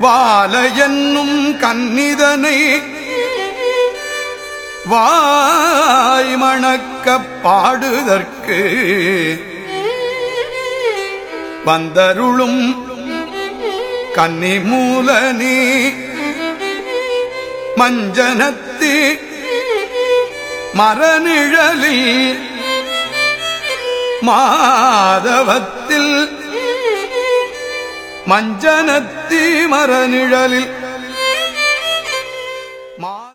வால என்னும் கன்னிதனை வாய் மணக்கப் பாடுதற்கு வந்தருளும் கன்னி மூலனி மஞ்சனத்தி மரநிழலில் மாதவத்தில் மஞ்சனத்தி மரநிழலில்.